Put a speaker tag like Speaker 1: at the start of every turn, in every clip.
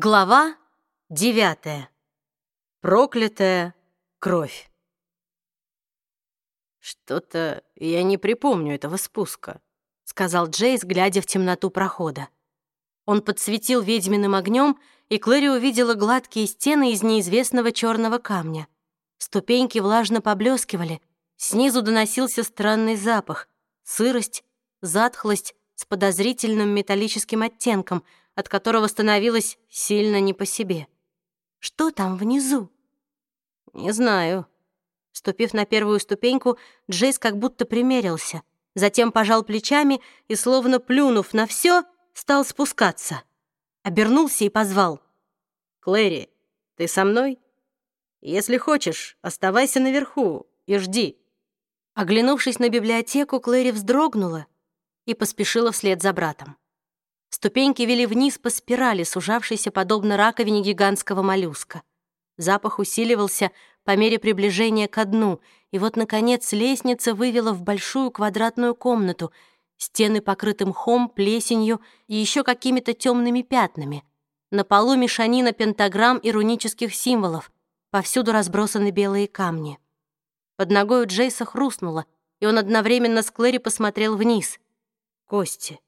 Speaker 1: Глава девятая. Проклятая кровь. «Что-то я не припомню этого спуска», — сказал Джейс, глядя в темноту прохода. Он подсветил ведьминым огнем, и Клэри увидела гладкие стены из неизвестного черного камня. Ступеньки влажно поблескивали, снизу доносился странный запах, сырость, затхлость с подозрительным металлическим оттенком — от которого становилось сильно не по себе. «Что там внизу?» «Не знаю». Ступив на первую ступеньку, Джейс как будто примерился, затем пожал плечами и, словно плюнув на все, стал спускаться. Обернулся и позвал. «Клэри, ты со мной? Если хочешь, оставайся наверху и жди». Оглянувшись на библиотеку, Клэри вздрогнула и поспешила вслед за братом. Ступеньки вели вниз по спирали, сужавшейся подобно раковине гигантского моллюска. Запах усиливался по мере приближения ко дну, и вот, наконец, лестница вывела в большую квадратную комнату, стены покрыты мхом, плесенью и еще какими-то темными пятнами. На полу мешанина пентаграмм и рунических символов, повсюду разбросаны белые камни. Под ногой у Джейса хрустнуло, и он одновременно с Клэри посмотрел вниз. Кости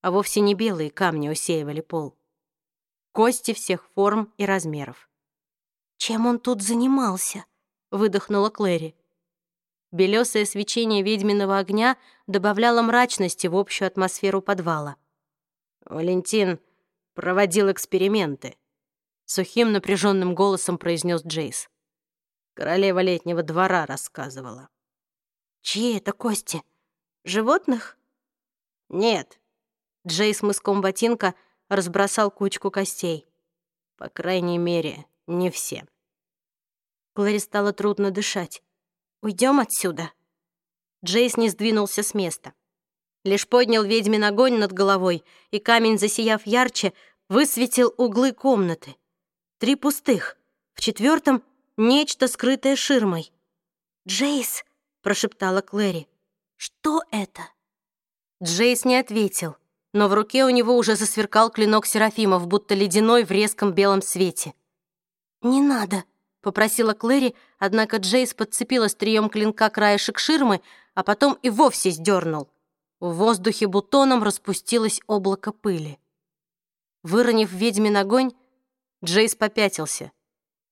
Speaker 1: а вовсе не белые камни усеивали пол. Кости всех форм и размеров. «Чем он тут занимался?» — выдохнула Клэри. Белесое свечение ведьминого огня добавляло мрачности в общую атмосферу подвала. «Валентин проводил эксперименты», — сухим напряженным голосом произнес Джейс. Королева летнего двора рассказывала. «Чьи это кости? Животных?» «Нет, Джейс мыском ботинка разбросал кучку костей. По крайней мере, не все. Клэри стало трудно дышать. Уйдем отсюда?» Джейс не сдвинулся с места. Лишь поднял ведьмин огонь над головой, и камень, засияв ярче, высветил углы комнаты. Три пустых. В четвертом — нечто, скрытое ширмой. «Джейс!» — прошептала Клэри. «Что это?» Джейс не ответил но в руке у него уже засверкал клинок Серафимов, будто ледяной в резком белом свете. «Не надо», — попросила Клэри, однако Джейс подцепил острием клинка краешек ширмы, а потом и вовсе сдернул. В воздухе бутоном распустилось облако пыли. Выронив ведьмин огонь, Джейс попятился.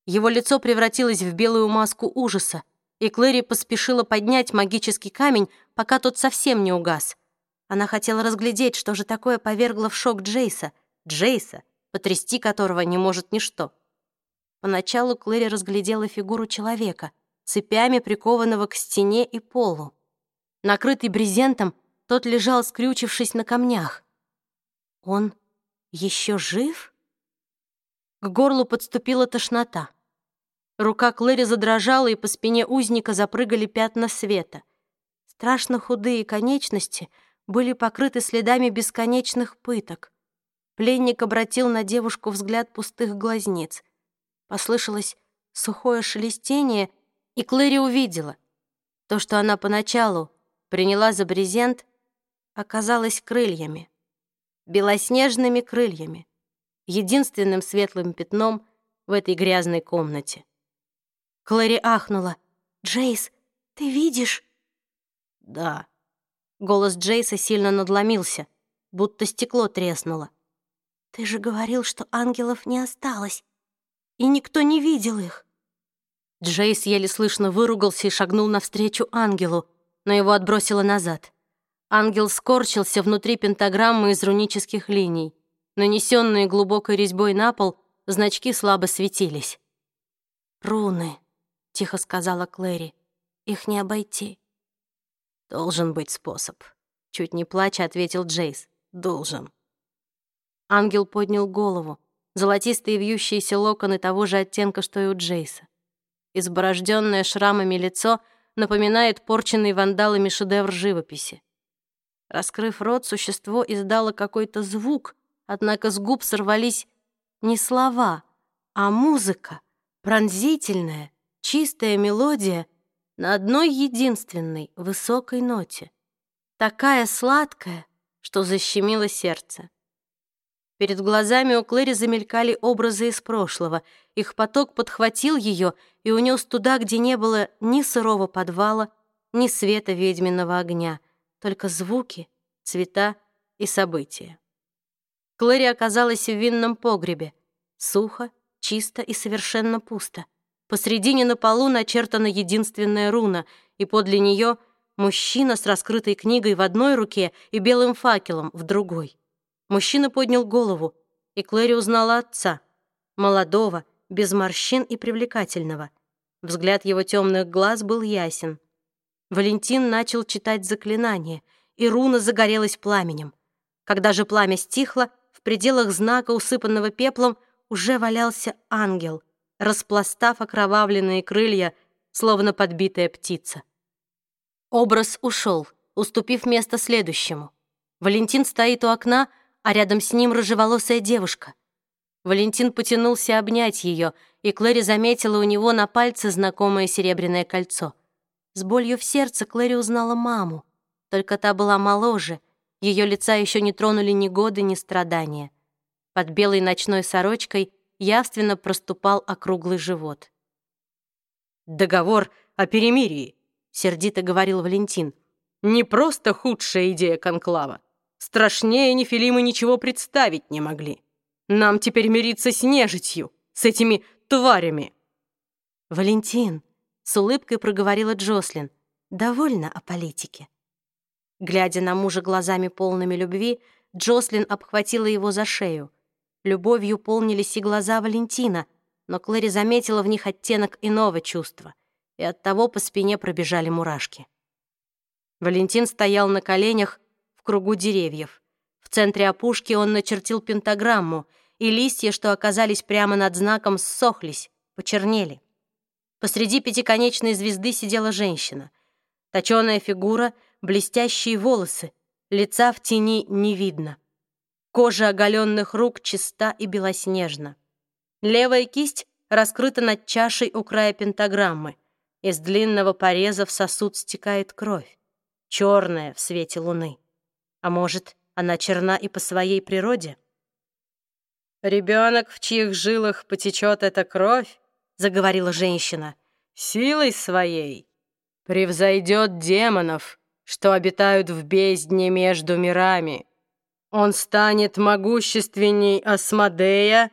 Speaker 1: Его лицо превратилось в белую маску ужаса, и Клэри поспешила поднять магический камень, пока тот совсем не угас — она хотела разглядеть, что же такое повергло в шок Джейса. Джейса, потрясти которого не может ничто. Поначалу Клэри разглядела фигуру человека, цепями прикованного к стене и полу. Накрытый брезентом, тот лежал, скрючившись на камнях. Он еще жив? К горлу подступила тошнота. Рука Клэри задрожала, и по спине узника запрыгали пятна света. Страшно худые конечности — были покрыты следами бесконечных пыток. Пленник обратил на девушку взгляд пустых глазниц. Послышалось сухое шелестение, и Клэри увидела. То, что она поначалу приняла за брезент, оказалось крыльями. Белоснежными крыльями. Единственным светлым пятном в этой грязной комнате. Клэри ахнула. «Джейс, ты видишь?» «Да», Голос Джейса сильно надломился, будто стекло треснуло. «Ты же говорил, что ангелов не осталось, и никто не видел их». Джейс еле слышно выругался и шагнул навстречу ангелу, но его отбросило назад. Ангел скорчился внутри пентаграммы из рунических линий. Нанесенные глубокой резьбой на пол, значки слабо светились. «Руны», — тихо сказала Клэри, — «их не обойти». «Должен быть способ», — чуть не плача ответил Джейс. «Должен». Ангел поднял голову. Золотистые вьющиеся локоны того же оттенка, что и у Джейса. Изборожденное шрамами лицо напоминает порченный вандалами шедевр живописи. Раскрыв рот, существо издало какой-то звук, однако с губ сорвались не слова, а музыка, пронзительная, чистая мелодия — на одной единственной высокой ноте, такая сладкая, что защемило сердце. Перед глазами у Клэри замелькали образы из прошлого. Их поток подхватил ее и унес туда, где не было ни сырого подвала, ни света ведьминого огня, только звуки, цвета и события. Клэри оказалась в винном погребе. Сухо, чисто и совершенно пусто. Посредине на полу начертана единственная руна, и подле нее мужчина с раскрытой книгой в одной руке и белым факелом в другой. Мужчина поднял голову, и Клэри узнала отца, молодого, без морщин и привлекательного. Взгляд его темных глаз был ясен. Валентин начал читать заклинание, и руна загорелась пламенем. Когда же пламя стихло, в пределах знака, усыпанного пеплом, уже валялся ангел, распластав окровавленные крылья, словно подбитая птица. Образ ушел, уступив место следующему. Валентин стоит у окна, а рядом с ним рыжеволосая девушка. Валентин потянулся обнять ее, и Клэри заметила у него на пальце знакомое серебряное кольцо. С болью в сердце Клэри узнала маму, только та была моложе, ее лица еще не тронули ни годы, ни страдания. Под белой ночной сорочкой явственно проступал округлый живот.
Speaker 2: «Договор о перемирии», — сердито говорил Валентин. «Не просто худшая идея конклава. Страшнее Нефилимы ничего представить не могли. Нам теперь мириться с нежитью, с этими тварями».
Speaker 1: «Валентин», — с улыбкой проговорила Джослин, — «довольно о политике». Глядя на мужа глазами полными любви, Джослин обхватила его за шею. Любовью полнились и глаза Валентина, но Клэри заметила в них оттенок иного чувства, и оттого по спине пробежали мурашки. Валентин стоял на коленях в кругу деревьев. В центре опушки он начертил пентаграмму, и листья, что оказались прямо над знаком, ссохлись, почернели. Посреди пятиконечной звезды сидела женщина. Точёная фигура, блестящие волосы, лица в тени не видно. Кожа оголенных рук чиста и белоснежна. Левая кисть раскрыта над чашей у края пентаграммы. Из длинного пореза в сосуд стекает кровь, черная в свете луны. А может, она черна и по своей природе?
Speaker 2: «Ребенок, в чьих жилах потечет эта кровь, — заговорила женщина, — силой своей превзойдет демонов, что обитают в бездне между мирами. Он станет могущественней Асмодея,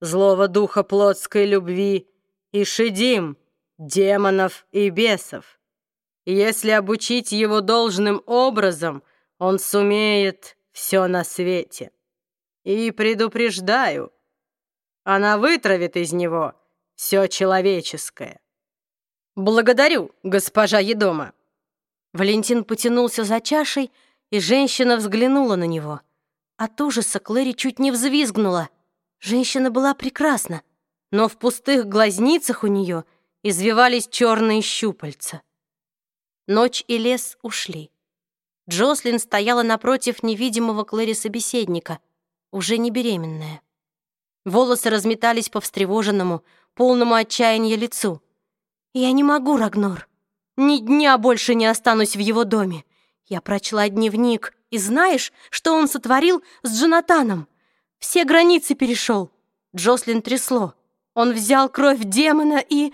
Speaker 2: злого духа плотской любви, и Шидим, демонов и бесов. Если обучить его должным образом, он сумеет все на свете. И предупреждаю, она вытравит из него все человеческое. Благодарю, госпожа Едома.
Speaker 1: Валентин потянулся за чашей, и женщина взглянула на него. От ужаса Клэри чуть не взвизгнула. Женщина была прекрасна, но в пустых глазницах у нее извивались черные щупальца. Ночь и лес ушли. Джослин стояла напротив невидимого Клэри собеседника, уже не беременная. Волосы разметались по встревоженному, полному отчаяния лицу. «Я не могу, Рагнор. Ни дня больше не останусь в его доме. Я прочла дневник, и знаешь, что он сотворил с Джонатаном? Все границы перешел. Джослин трясло. Он взял кровь демона и...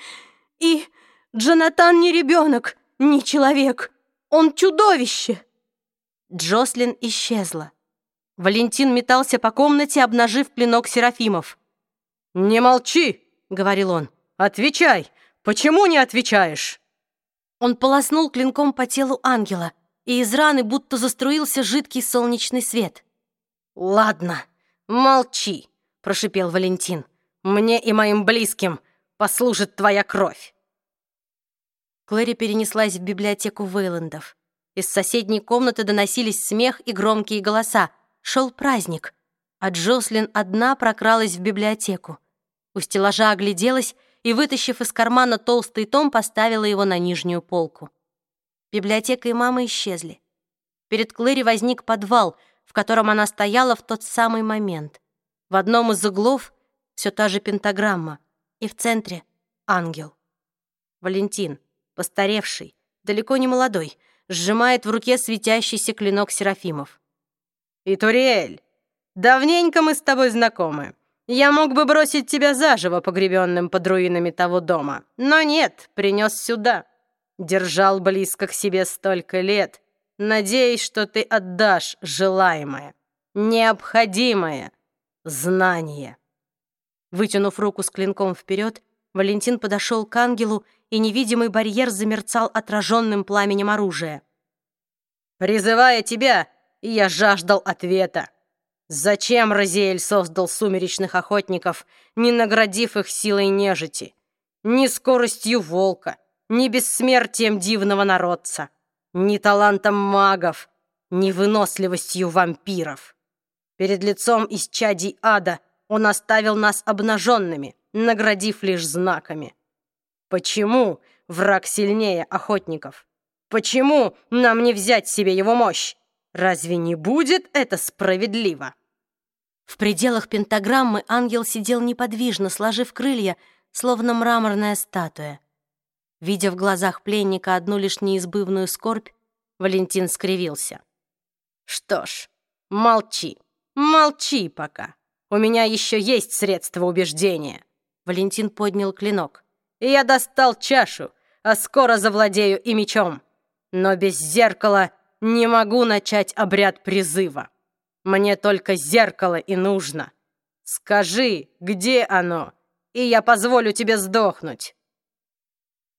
Speaker 1: и... Джонатан не ребенок, не человек. Он чудовище. Джослин исчезла. Валентин метался по комнате, обнажив клинок Серафимов.
Speaker 2: «Не молчи!» — говорил он. «Отвечай! Почему не отвечаешь?»
Speaker 1: Он полоснул клинком по телу ангела — и из раны будто заструился жидкий солнечный свет.
Speaker 2: «Ладно, молчи», — прошипел Валентин. «Мне и моим близким послужит твоя кровь».
Speaker 1: Клэри перенеслась в библиотеку Вейландов. Из соседней комнаты доносились смех и громкие голоса. Шел праздник, а Джослин одна прокралась в библиотеку. У стеллажа огляделась и, вытащив из кармана толстый том, поставила его на нижнюю полку. Библиотека и мама исчезли. Перед Клэри возник подвал, в котором она стояла в тот самый момент. В одном из углов все та же пентаграмма, и в центре — ангел. Валентин, постаревший, далеко не молодой, сжимает в руке светящийся клинок Серафимов.
Speaker 2: «Итуриэль, давненько мы с тобой знакомы. Я мог бы бросить тебя заживо, погребенным под руинами того дома. Но нет, принес сюда. Держал близко к себе столько лет, надеясь, что ты отдашь желаемое, необходимое знание. Вытянув руку с клинком вперед, Валентин подошел к ангелу, и невидимый барьер замерцал отраженным пламенем оружия. «Призывая тебя, я жаждал ответа. Зачем Розеэль создал сумеречных охотников, не наградив их силой нежити, ни скоростью волка, ни бессмертием дивного народца, ни талантом магов, ни выносливостью вампиров? Перед лицом исчадий ада он оставил нас обнаженными, наградив лишь знаками. Почему враг сильнее охотников? Почему нам не взять себе его мощь? Разве не будет это справедливо?
Speaker 1: В пределах пентаграммы ангел сидел неподвижно, сложив крылья, словно мраморная статуя. Видя в глазах пленника одну лишь неизбывную скорбь, Валентин скривился.
Speaker 2: «Что ж, молчи, молчи пока. У меня еще есть средства убеждения». Валентин поднял клинок. «Я достал чашу, а скоро завладею и мечом. Но без зеркала не могу начать обряд призыва. Мне только зеркало и нужно. Скажи, где оно, и я позволю тебе сдохнуть».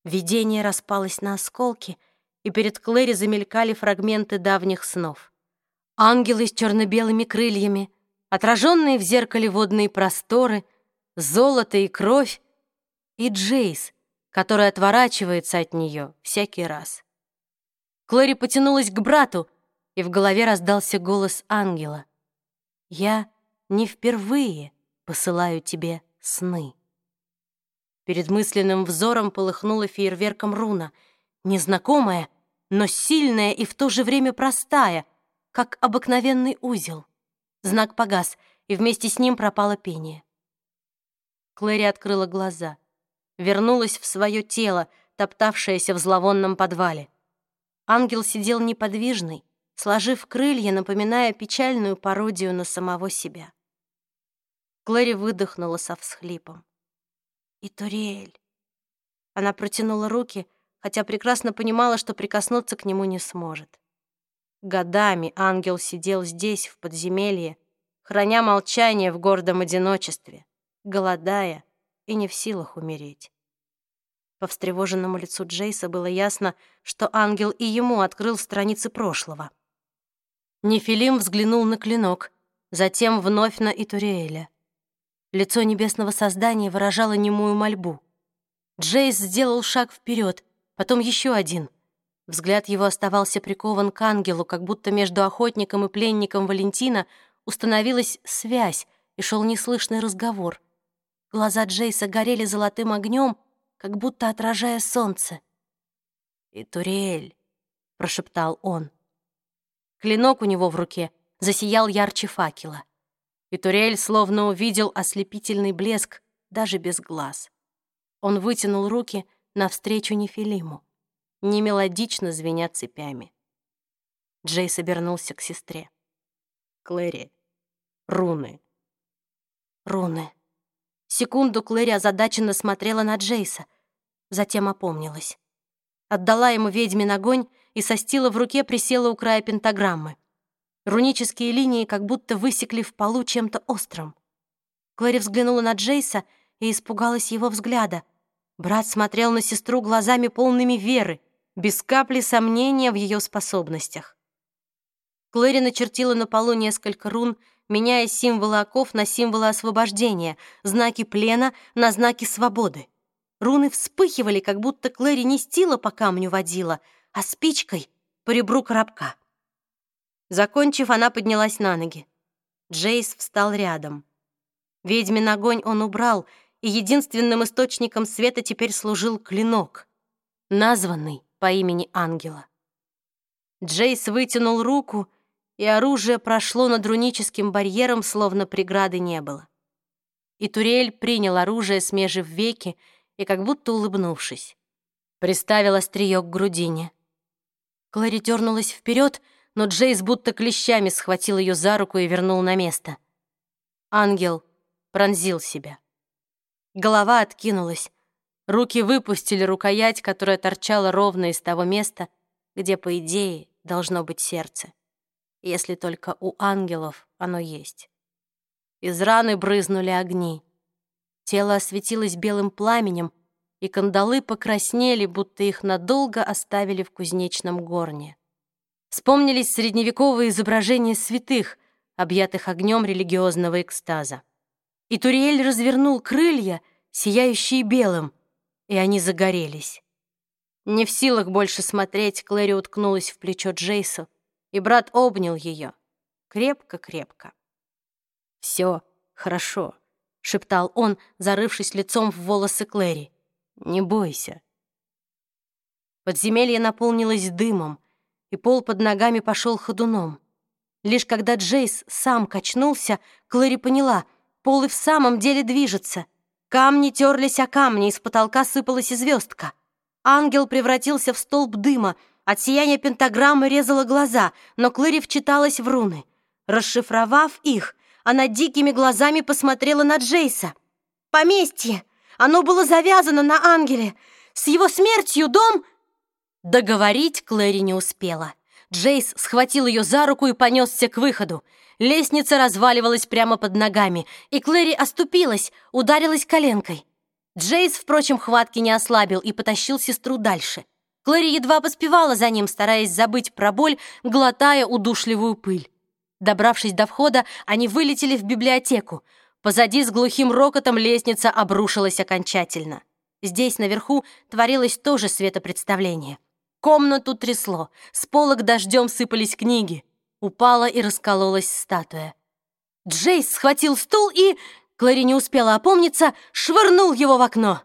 Speaker 1: Видение распалось на осколки, и перед Клэри замелькали фрагменты давних снов. Ангелы с черно-белыми крыльями, отраженные в зеркале водные просторы, золото и кровь, и Джейс, который отворачивается от нее всякий раз. Клэри потянулась к брату, и в голове раздался голос ангела. «Я не впервые посылаю тебе сны». Перед мысленным взором полыхнула фейерверком руна, незнакомая, но сильная и в то же время простая, как обыкновенный узел. Знак погас, и вместе с ним пропало пение. Клэри открыла глаза, вернулась в свое тело, топтавшееся в зловонном подвале. Ангел сидел неподвижный, сложив крылья, напоминая печальную пародию на самого себя. Клэри выдохнула со всхлипом. «И Туриэль!» Она протянула руки, хотя прекрасно понимала, что прикоснуться к нему не сможет. Годами ангел сидел здесь, в подземелье, храня молчание в гордом одиночестве, голодая и не в силах умереть. По встревоженному лицу Джейса было ясно, что ангел и ему открыл страницы прошлого. Нефилим взглянул на клинок, затем вновь на Итуриэля. Лицо небесного создания выражало немую мольбу. Джейс сделал шаг вперед, потом еще один. Взгляд его оставался прикован к ангелу, как будто между охотником и пленником Валентина установилась связь и шел неслышный разговор. Глаза Джейса горели золотым огнем, как будто отражая солнце. «И Туриэль», — прошептал он. Клинок у него в руке засиял ярче факела. И Туриэль словно увидел ослепительный блеск даже без глаз. Он вытянул руки навстречу Нефилиму, немелодично звеня цепями. Джейс обернулся к сестре.
Speaker 2: «Клэри, руны».
Speaker 1: «Руны», Секунду Клэри озадаченно смотрела на Джейса, затем опомнилась. Отдала ему ведьмин огонь и со стила в руке присела у края пентаграммы. Рунические линии как будто высекли в полу чем-то острым. Клэри взглянула на Джейса и испугалась его взгляда. Брат смотрел на сестру глазами полными веры, без капли сомнения в ее способностях. Клэри начертила на полу несколько рун меняя символы оков на символы освобождения, знаки плена на знаки свободы. Руны вспыхивали, как будто Клэри не стила по камню водила, а спичкой по ребру коробка. Закончив, она поднялась на ноги. Джейс встал рядом. Ведьмин огонь он убрал, и единственным источником света теперь служил клинок, названный по имени ангела. Джейс вытянул руку и оружие прошло над руническим барьером, словно преграды не было. И Турель принял оружие, смежив веки и как будто улыбнувшись. Приставил острие к грудине. Клэри дернулась вперед, но Джейс будто клещами схватил ее за руку и вернул на место. Ангел пронзил себя. Голова откинулась, руки выпустили рукоять, которая торчала ровно из того места, где, по идее, должно быть сердце, если только у ангелов оно есть. Из раны брызнули огни. Тело осветилось белым пламенем, и кандалы покраснели, будто их надолго оставили в кузнечном горне. Вспомнились средневековые изображения святых, объятых огнем религиозного экстаза. И Туриэль развернул крылья, сияющие белым, и они загорелись. Не в силах больше смотреть, Клэри уткнулась в плечо Джейсу, и брат обнял ее. Крепко-крепко. «Все хорошо», — шептал он, зарывшись лицом в волосы Клэри. «Не бойся». Подземелье наполнилось дымом, и пол под ногами пошел ходуном. Лишь когда Джейс сам качнулся, Клэри поняла, пол и в самом деле движется. Камни терлись о камни, из потолка сыпалась и звездка. Ангел превратился в столб дыма, от сияния пентаграммы резала глаза, но Клэри вчиталась в руны. Расшифровав их, она дикими глазами посмотрела на Джейса. «Поместье! Оно было завязано на ангеле! С его смертью дом...» Договорить Клэри не успела. Джейс схватил ее за руку и понесся к выходу. Лестница разваливалась прямо под ногами, и Клэри оступилась, ударилась коленкой. Джейс, впрочем, хватки не ослабил и потащил сестру дальше. Клэри едва поспевала за ним, стараясь забыть про боль, глотая удушливую пыль. Добравшись до входа, они вылетели в библиотеку. Позади с глухим рокотом лестница обрушилась окончательно. Здесь, наверху, творилось тоже светопредставление. Комнату трясло, с полок дождем сыпались книги. Упала и раскололась статуя. Джейс схватил стул и, Клэри не успела опомниться, швырнул его в окно.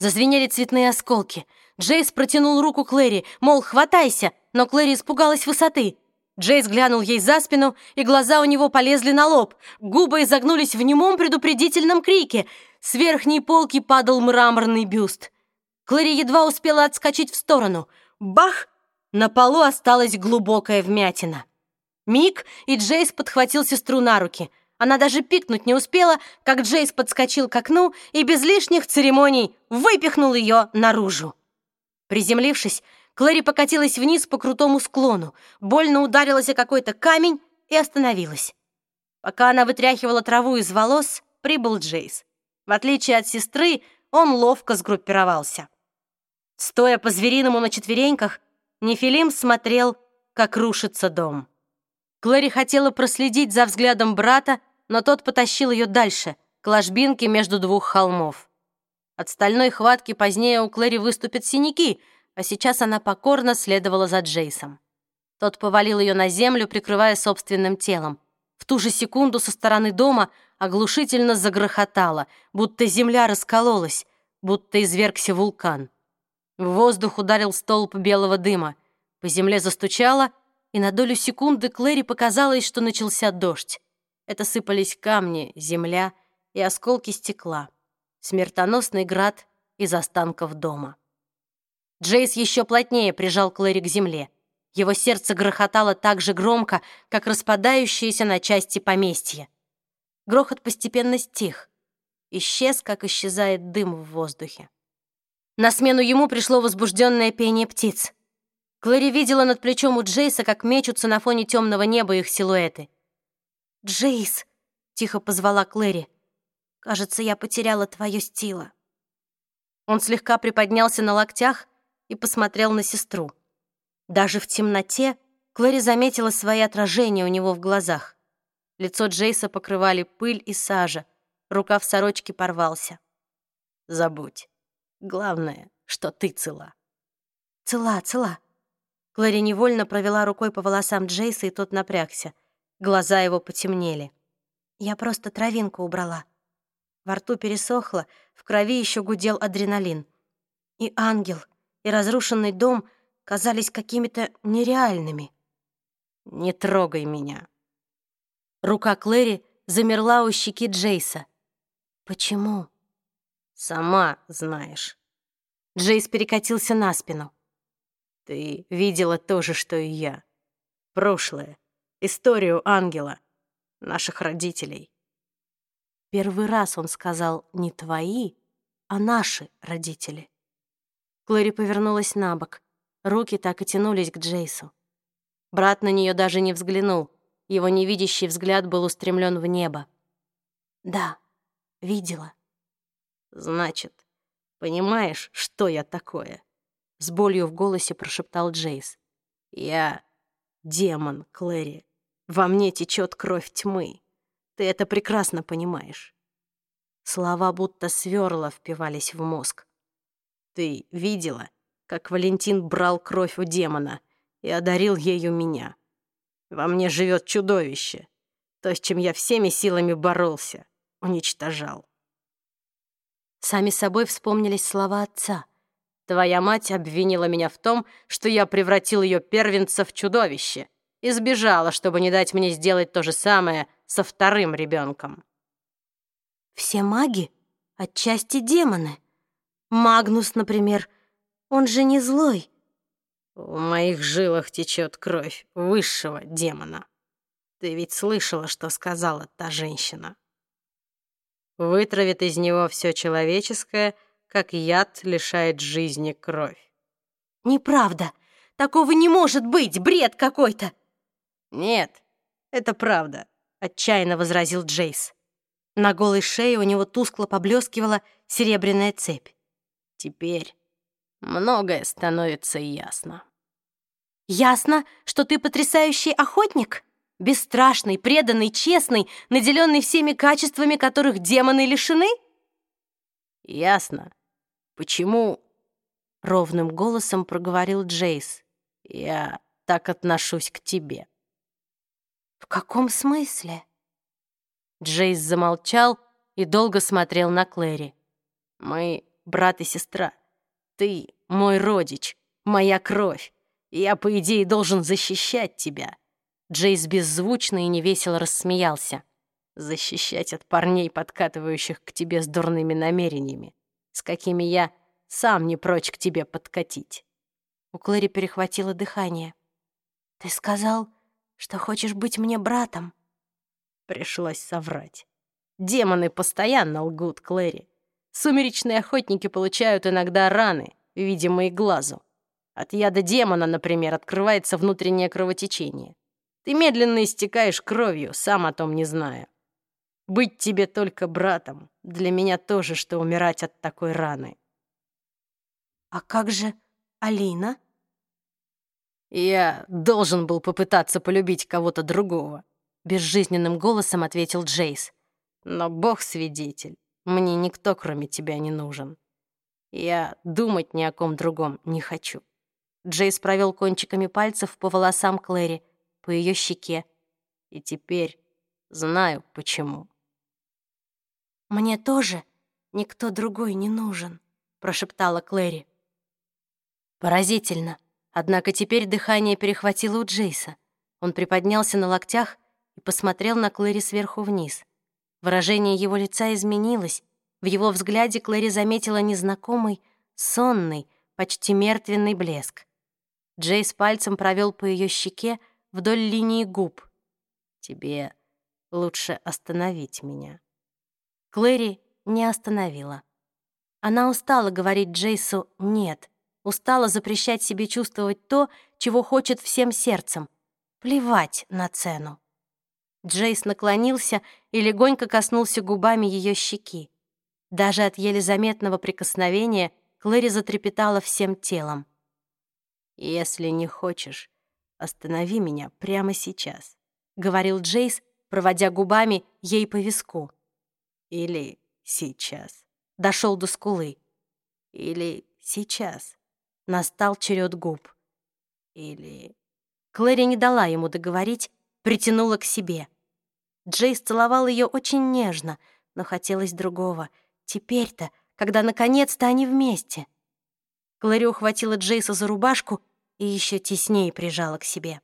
Speaker 1: Зазвенели цветные осколки. Джейс протянул руку Клэри, мол, хватайся, но Клэри испугалась высоты. Джейс глянул ей за спину, и глаза у него полезли на лоб. Губы изогнулись в немом предупредительном крике. С верхней полки падал мраморный бюст. Клэри едва успела отскочить в сторону — Бах! На полу осталась глубокая вмятина. Миг, и Джейс подхватил сестру на руки. Она даже пикнуть не успела, как Джейс подскочил к окну и без лишних церемоний выпихнул ее наружу. Приземлившись, Клэри покатилась вниз по крутому склону, больно ударилась о какой-то камень и остановилась. Пока она вытряхивала траву из волос, прибыл Джейс. В отличие от сестры, он ловко сгруппировался. Стоя по-звериному на четвереньках, Нефилим смотрел, как рушится дом. Клэри хотела проследить за взглядом брата, но тот потащил ее дальше, к ложбинке между двух холмов. От стальной хватки позднее у Клэри выступят синяки, а сейчас она покорно следовала за Джейсом. Тот повалил ее на землю, прикрывая собственным телом. В ту же секунду со стороны дома оглушительно загрохотало, будто земля раскололась, будто извергся вулкан. В воздух ударил столб белого дыма. По земле застучало, и на долю секунды Клэри показалось, что начался дождь. Это сыпались камни, земля и осколки стекла. Смертоносный град из останков дома. Джейс еще плотнее прижал Клэри к земле. Его сердце грохотало так же громко, как распадающееся на части поместье. Грохот постепенно стих. Исчез, как исчезает дым в воздухе. На смену ему пришло возбужденное пение птиц. Клэри видела над плечом у Джейса, как мечутся на фоне темного неба их силуэты. «Джейс!» — тихо позвала Клэри. «Кажется, я потеряла твое стило». Он слегка приподнялся на локтях и посмотрел на сестру. Даже в темноте Клэри заметила свои отражения у него в глазах. Лицо Джейса покрывали пыль и сажа, рукав сорочки порвался. «Забудь». Главное, что ты цела». «Цела, цела». Клэри невольно провела рукой по волосам Джейса, и тот напрягся. Глаза его потемнели. «Я просто травинку убрала». Во рту пересохло, в крови еще гудел адреналин. И ангел, и разрушенный дом казались какими-то нереальными. «Не трогай меня». Рука Клэри замерла у щеки Джейса. «Почему?» Сама знаешь. Джейс перекатился на спину. Ты видела то же, что и я. Прошлое. Историю ангела. Наших родителей. Первый раз он сказал не твои, а наши родители. Клэри повернулась на бок. Руки так и тянулись к Джейсу. Брат на нее даже не взглянул. Его невидящий взгляд был устремлен в небо. «Да, видела».
Speaker 2: «Значит, понимаешь, что я такое?» С болью в голосе прошептал Джейс. «Я демон, Клэри. Во мне течет кровь тьмы. Ты это прекрасно понимаешь». Слова будто сверла впивались в мозг. «Ты видела, как Валентин брал кровь у демона и одарил ею меня? Во мне живет чудовище, то, с чем я всеми силами боролся, уничтожал».
Speaker 1: Сами собой вспомнились слова отца.
Speaker 2: «Твоя мать обвинила меня в том, что я превратил ее первенца в чудовище и сбежала, чтобы не дать мне сделать то же самое со вторым ребенком.
Speaker 1: Все маги отчасти демоны. Магнус, например, он же не злой.
Speaker 2: В моих жилах течет кровь высшего демона. Ты ведь слышала, что сказала та женщина. Вытравит из него все человеческое, как яд лишает жизни кровь.
Speaker 1: Неправда. Такого не может быть, бред какой-то.
Speaker 2: Нет, это правда, отчаянно возразил Джейс.
Speaker 1: На голой шее у него тускло поблескивала серебряная цепь.
Speaker 2: Теперь многое становится ясно.
Speaker 1: Ясно, что ты потрясающий охотник? Бесстрашный, преданный, честный, наделенный всеми качествами, которых демоны лишены?
Speaker 2: Ясно. Почему? Ровным голосом проговорил Джейс. Я так отношусь к тебе.
Speaker 1: В каком смысле?
Speaker 2: Джейс замолчал и долго смотрел на Клэри. «Мы брат и сестра. Ты мой родич, моя кровь. Я, по идее, должен защищать тебя». Джейс беззвучно и невесело рассмеялся. «Защищать от парней, подкатывающих к тебе с дурными намерениями, с какими я сам не прочь к тебе подкатить».
Speaker 1: У Клэри перехватило дыхание. «Ты сказал, что хочешь быть мне братом?»
Speaker 2: Пришлось соврать. Демоны постоянно лгут Клэри. Сумеречные охотники получают иногда раны, видимые глазу. От яда демона, например, открывается внутреннее кровотечение. Ты медленно истекаешь кровью, сам о том не зная. Быть тебе только братом для меня тоже, что умирать от такой раны.
Speaker 1: А как же Алина?
Speaker 2: Я должен был попытаться полюбить кого-то другого. Безжизненным голосом ответил Джейс. «Но Бог свидетель, мне никто, кроме тебя, не нужен. Я думать ни о ком другом не хочу». Джейс провел кончиками пальцев по волосам Клэри, по ее щеке. И теперь знаю, почему.
Speaker 1: «Мне тоже никто другой не нужен», — прошептала Клэри. Поразительно. Однако теперь дыхание перехватило у Джейса. Он приподнялся на локтях и посмотрел на Клэри сверху вниз. Выражение его лица изменилось. В его взгляде Клэри заметила незнакомый, сонный, почти мертвенный блеск. Джейс пальцем провел по ее щеке вдоль линии губ.
Speaker 2: «Тебе лучше остановить меня».
Speaker 1: Клэри не остановила. Она устала говорить Джейсу «нет», устала запрещать себе чувствовать то, чего хочет всем сердцем. Плевать на цену. Джейс наклонился и легонько коснулся губами ее щеки. Даже от еле заметного прикосновения Клэри затрепетала всем телом.
Speaker 2: «Если не хочешь, останови меня прямо сейчас», —
Speaker 1: говорил Джейс, проводя губами ей по виску.
Speaker 2: «Или сейчас».
Speaker 1: Дошел до скулы.
Speaker 2: «Или сейчас».
Speaker 1: Настал черед губ.
Speaker 2: «Или...»
Speaker 1: Клэри не дала ему договорить, притянула к себе. Джейс целовал ее очень нежно, но хотелось другого. Теперь-то, когда наконец-то они вместе. Клэри ухватила Джейса за рубашку и еще теснее прижала к себе.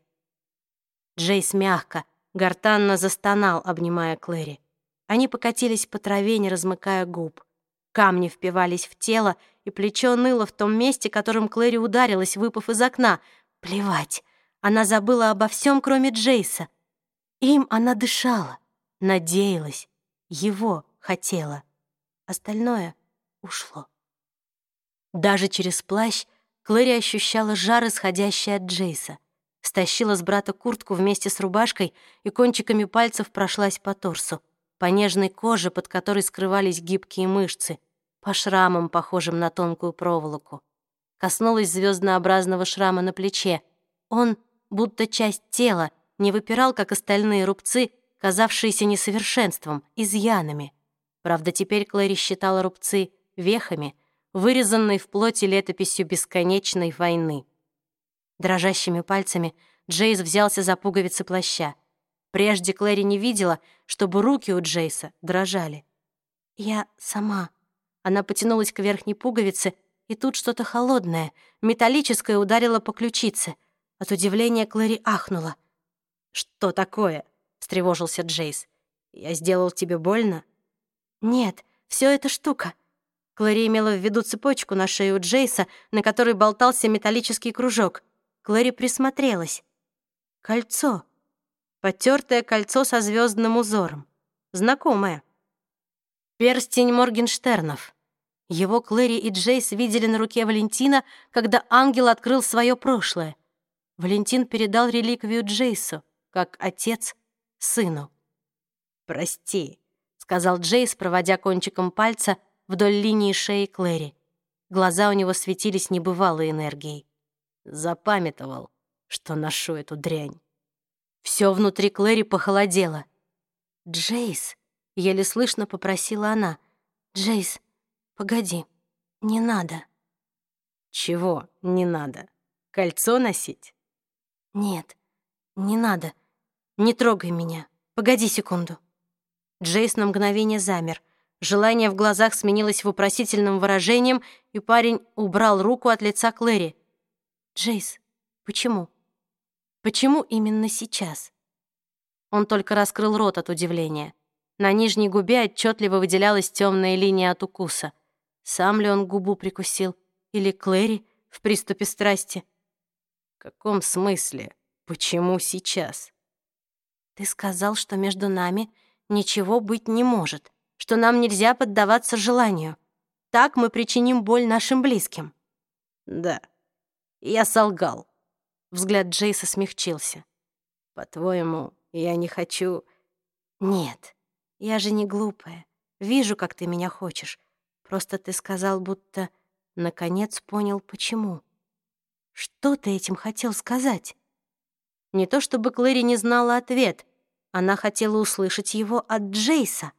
Speaker 1: Джейс мягко, гортанно застонал, обнимая Клэри. Они покатились по траве, не размыкая губ. Камни впивались в тело, и плечо ныло в том месте, которым Клэри ударилась, выпав из окна. Плевать. Она забыла обо всем, кроме Джейса. Им она дышала, надеялась, его хотела. Остальное ушло. Даже через плащ Клэри ощущала жар, исходящий от Джейса. Стащила с брата куртку вместе с рубашкой и кончиками пальцев прошлась по торсу, по нежной коже, под которой скрывались гибкие мышцы, по шрамам, похожим на тонкую проволоку. Коснулась звезднообразного шрама на плече. Он, будто часть тела, не выпирал, как остальные рубцы, казавшиеся несовершенством, изъянами. Правда, теперь Клэри считала рубцы вехами, вырезанной в плоти летописью бесконечной войны. Дрожащими пальцами Джейс взялся за пуговицы плаща. Прежде Клэри не видела, чтобы руки у Джейса дрожали. «Я сама». Она потянулась к верхней пуговице, и тут что-то холодное, металлическое ударило по ключице. От удивления Клэри ахнула. «Что такое?» — встревожился Джейс. «Я сделал тебе больно?» «Нет, все это штука». Клэри имела в виду цепочку на шею Джейса, на которой болтался металлический кружок. Клэри присмотрелась. Кольцо. Потертое кольцо со звездным узором. Знакомое. Перстень Моргенштернов. Его Клэри и Джейс видели на руке Валентина, когда ангел открыл свое прошлое. Валентин передал реликвию Джейсу, как отец сыну. «Прости», — сказал Джейс, проводя кончиком пальца вдоль линии шеи Клэри. Глаза у него светились небывалой энергией. Запамятовал, что ношу эту дрянь. Все внутри Клэри похолодело. «Джейс», — еле слышно попросила она. «Джейс, погоди, не надо». «Чего не надо? Кольцо носить?» «Нет, не надо. Не трогай меня. Погоди секунду». Джейс на мгновение замер. Желание в глазах сменилось вопросительным выражением, и парень убрал руку от лица Клэри. «Джейс, почему? Почему именно сейчас?» Он только раскрыл рот от удивления. На нижней губе отчетливо выделялась темная линия от укуса. Сам ли он губу прикусил? Или Клэри в приступе страсти? «В каком смысле? Почему сейчас?» «Ты сказал, что между нами ничего быть не может, что нам нельзя поддаваться желанию. Так мы причиним боль нашим близким». «Да», я солгал. Взгляд Джейса смягчился. По-твоему, я не хочу... Нет, я же не глупая. Вижу, как ты меня хочешь. Просто ты сказал, будто наконец понял, почему. Что ты этим хотел сказать? Не то чтобы Клэри не знала ответ. Она хотела услышать его от Джейса.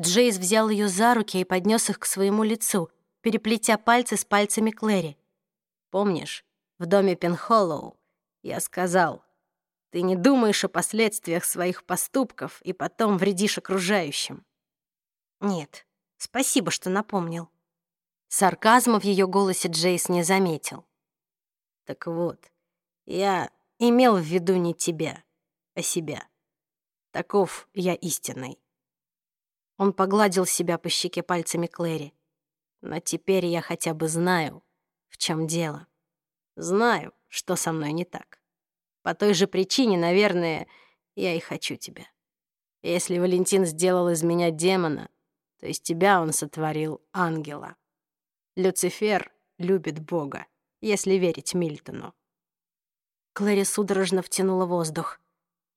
Speaker 1: Джейс взял ее за руки и поднес их к своему лицу, переплетя пальцы с пальцами Клэри. Помнишь, в доме Пенхоллоу я сказал, ты не думаешь о последствиях своих поступков и потом вредишь окружающим? Нет, спасибо, что напомнил. Сарказма в ее голосе Джейс не заметил. Так вот, я имел в виду не тебя, а себя. Таков я истинный. Он погладил себя по щеке пальцами Клэри. Но теперь я хотя бы знаю, в чем дело. Знаю, что со мной не так. По той же причине, наверное, я и хочу тебя. Если Валентин сделал из меня демона, то из тебя он сотворил ангела. Люцифер любит Бога, если верить Мильтону. Клэри судорожно втянула воздух.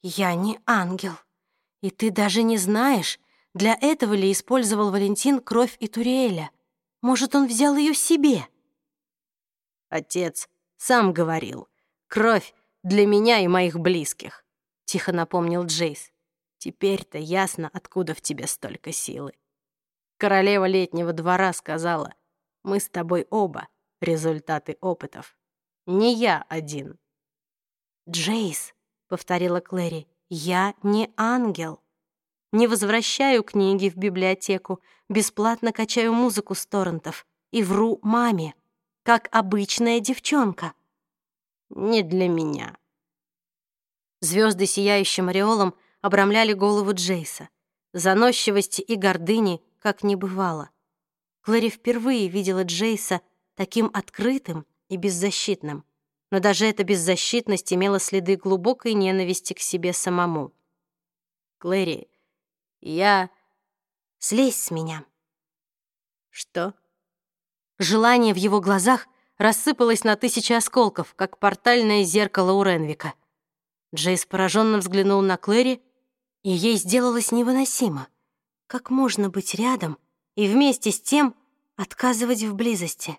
Speaker 1: «Я не ангел. И ты даже не знаешь, для этого ли использовал Валентин кровь Итуриэля. Может, он взял ее себе?» Отец сам говорил. Кровь для меня и моих близких», — тихо напомнил Джейс. «Теперь-то ясно, откуда в тебе столько силы. Королева летнего двора сказала, мы с тобой оба результаты опытов. Не я один». «Джейс», — повторила Клэри, — «я не ангел. Не возвращаю книги в библиотеку, бесплатно качаю музыку с торрентов и вру маме как обычная девчонка. Не для меня. Звезды сияющим ореолом обрамляли голову Джейса. Заносчивости и гордыни как не бывало. Клэри впервые видела Джейса таким открытым и беззащитным. Но даже эта беззащитность имела следы глубокой ненависти к себе самому. «Клэри, я... Слезь с меня».
Speaker 2: «Что?»
Speaker 1: Желание в его глазах рассыпалось на тысячи осколков, как портальное зеркало у Ренвика. Джейс пораженно взглянул на Клэри, и ей сделалось невыносимо. Как можно быть рядом и вместе с тем отказывать в близости?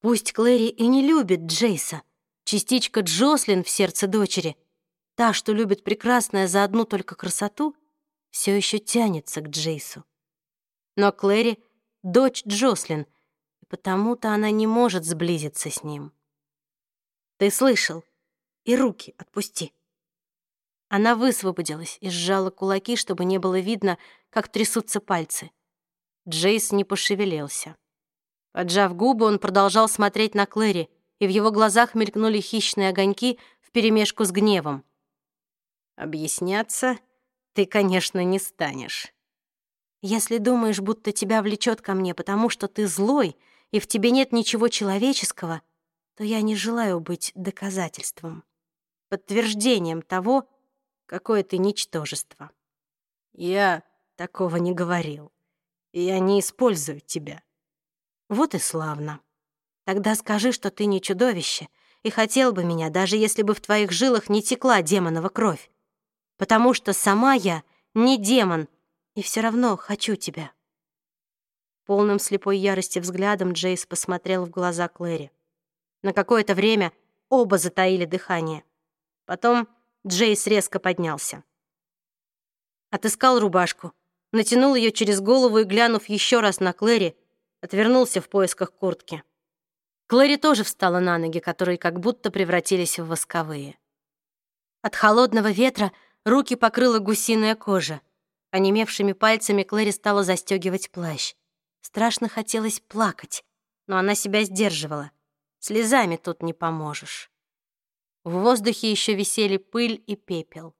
Speaker 1: Пусть Клэри и не любит Джейса, частичка Джослин в сердце дочери, та, что любит прекрасное за одну только красоту, все еще тянется к Джейсу. Но Клэри — дочь Джослин, и потому-то она не может сблизиться с ним. «Ты слышал? И руки отпусти!» Она высвободилась и сжала кулаки, чтобы не было видно, как трясутся пальцы. Джейс не пошевелился. Поджав губы, он продолжал смотреть на Клэри, и в его глазах мелькнули хищные огоньки вперемешку с гневом. «Объясняться ты, конечно, не станешь. Если думаешь, будто тебя влечет ко мне, потому что ты злой, и в тебе нет ничего человеческого, то я не желаю быть доказательством, подтверждением того, какое ты ничтожество. Я такого не говорил. Я не использую тебя. Вот и славно. Тогда скажи, что ты не чудовище, и хотел бы меня, даже если бы в твоих жилах не текла демонова кровь. Потому что сама я не демон, и все равно хочу тебя. Полным слепой ярости взглядом Джейс посмотрел в глаза Клэри. На какое-то время оба затаили дыхание. Потом Джейс резко поднялся. Отыскал рубашку, натянул ее через голову и, глянув еще раз на Клэри, отвернулся в поисках куртки. Клэри тоже встала на ноги, которые как будто превратились в восковые. От холодного ветра руки покрыла гусиная кожа. Онемевшими пальцами Клэри стала застегивать плащ. Страшно хотелось плакать, но она себя сдерживала. Слезами тут не поможешь. В воздухе еще висели пыль и пепел.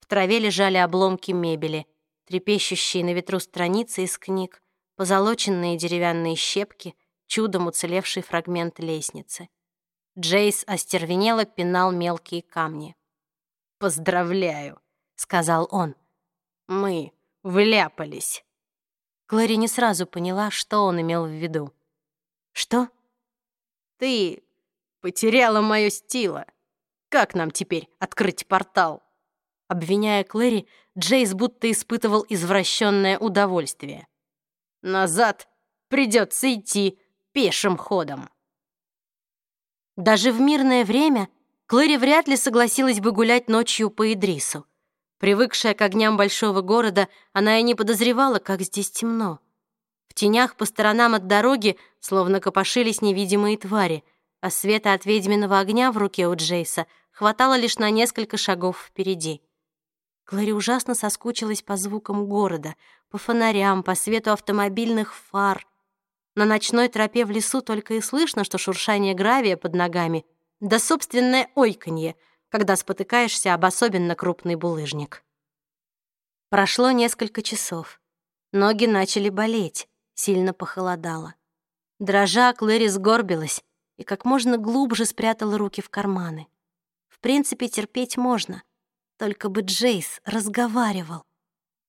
Speaker 1: В траве лежали обломки мебели, трепещущие на ветру страницы из книг, позолоченные деревянные щепки, чудом уцелевший фрагмент лестницы. Джейс остервенело пинал мелкие камни. «Поздравляю», — сказал он. «Мы вляпались». Клэри не сразу поняла, что он имел в виду. «Что?» «Ты потеряла мое стило», как нам теперь открыть портал?» Обвиняя Клэри, Джейс будто испытывал извращенное удовольствие. «Назад придется идти пешим ходом». Даже в мирное время Клэри вряд ли согласилась бы гулять ночью по Идрису. Привыкшая к огням большого города, она и не подозревала, как здесь темно. В тенях по сторонам от дороги словно копошились невидимые твари — а света от ведьминого огня в руке у Джейса хватало лишь на несколько шагов впереди. Клэри ужасно соскучилась по звукам города, по фонарям, по свету автомобильных фар. На ночной тропе в лесу только и слышно, что шуршание гравия под ногами, да собственное ойканье, когда спотыкаешься об особенно крупный булыжник. Прошло несколько часов. Ноги начали болеть, сильно похолодало. Дрожа, Клэри сгорбилась, и как можно глубже спрятала руки в карманы. В принципе, терпеть можно, только бы Джейс разговаривал.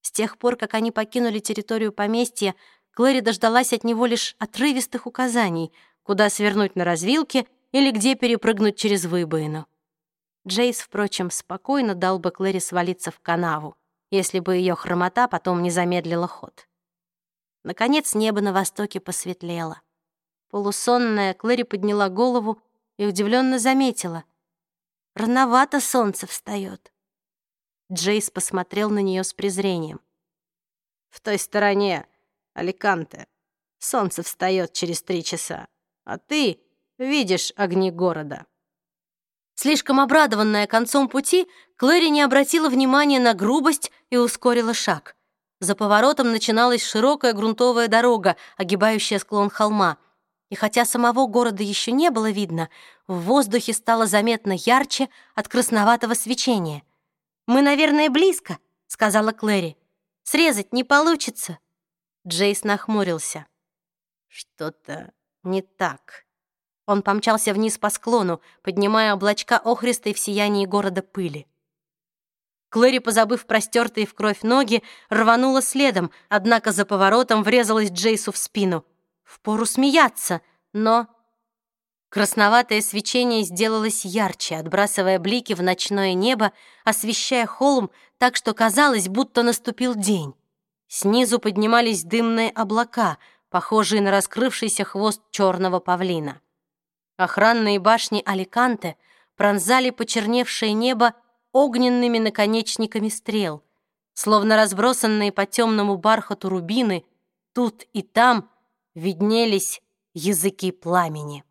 Speaker 1: С тех пор, как они покинули территорию поместья, Клэри дождалась от него лишь отрывистых указаний, куда свернуть на развилке или где перепрыгнуть через выбоину. Джейс, впрочем, спокойно дал бы Клэри свалиться в канаву, если бы ее хромота потом не замедлила ход. Наконец небо на востоке посветлело. Полусонная Клэри подняла голову и удивленно заметила. «Рановато солнце встает. Джейс посмотрел на нее с презрением. «В той стороне, Аликанте, солнце встает через три часа, а ты видишь огни города». Слишком обрадованная концом пути, Клэри не обратила внимания на грубость и ускорила шаг. За поворотом начиналась широкая грунтовая дорога, огибающая склон холма — и хотя самого города еще не было видно, в воздухе стало заметно ярче от красноватого свечения. «Мы, наверное, близко», — сказала Клэри. «Срезать не получится». Джейс нахмурился. «Что-то не так». Он помчался вниз по склону, поднимая облачка охристой в сиянии города пыли. Клэри, позабыв простертые в кровь ноги, рванула следом, однако за поворотом врезалась Джейсу в спину. Впору смеяться, но... Красноватое свечение сделалось ярче, отбрасывая блики в ночное небо, освещая холм так, что казалось, будто наступил день. Снизу поднимались дымные облака, похожие на раскрывшийся хвост черного павлина. Охранные башни Аликанте пронзали почерневшее небо огненными наконечниками стрел, словно разбросанные по темному бархату рубины, тут и там виднелись языки пламени.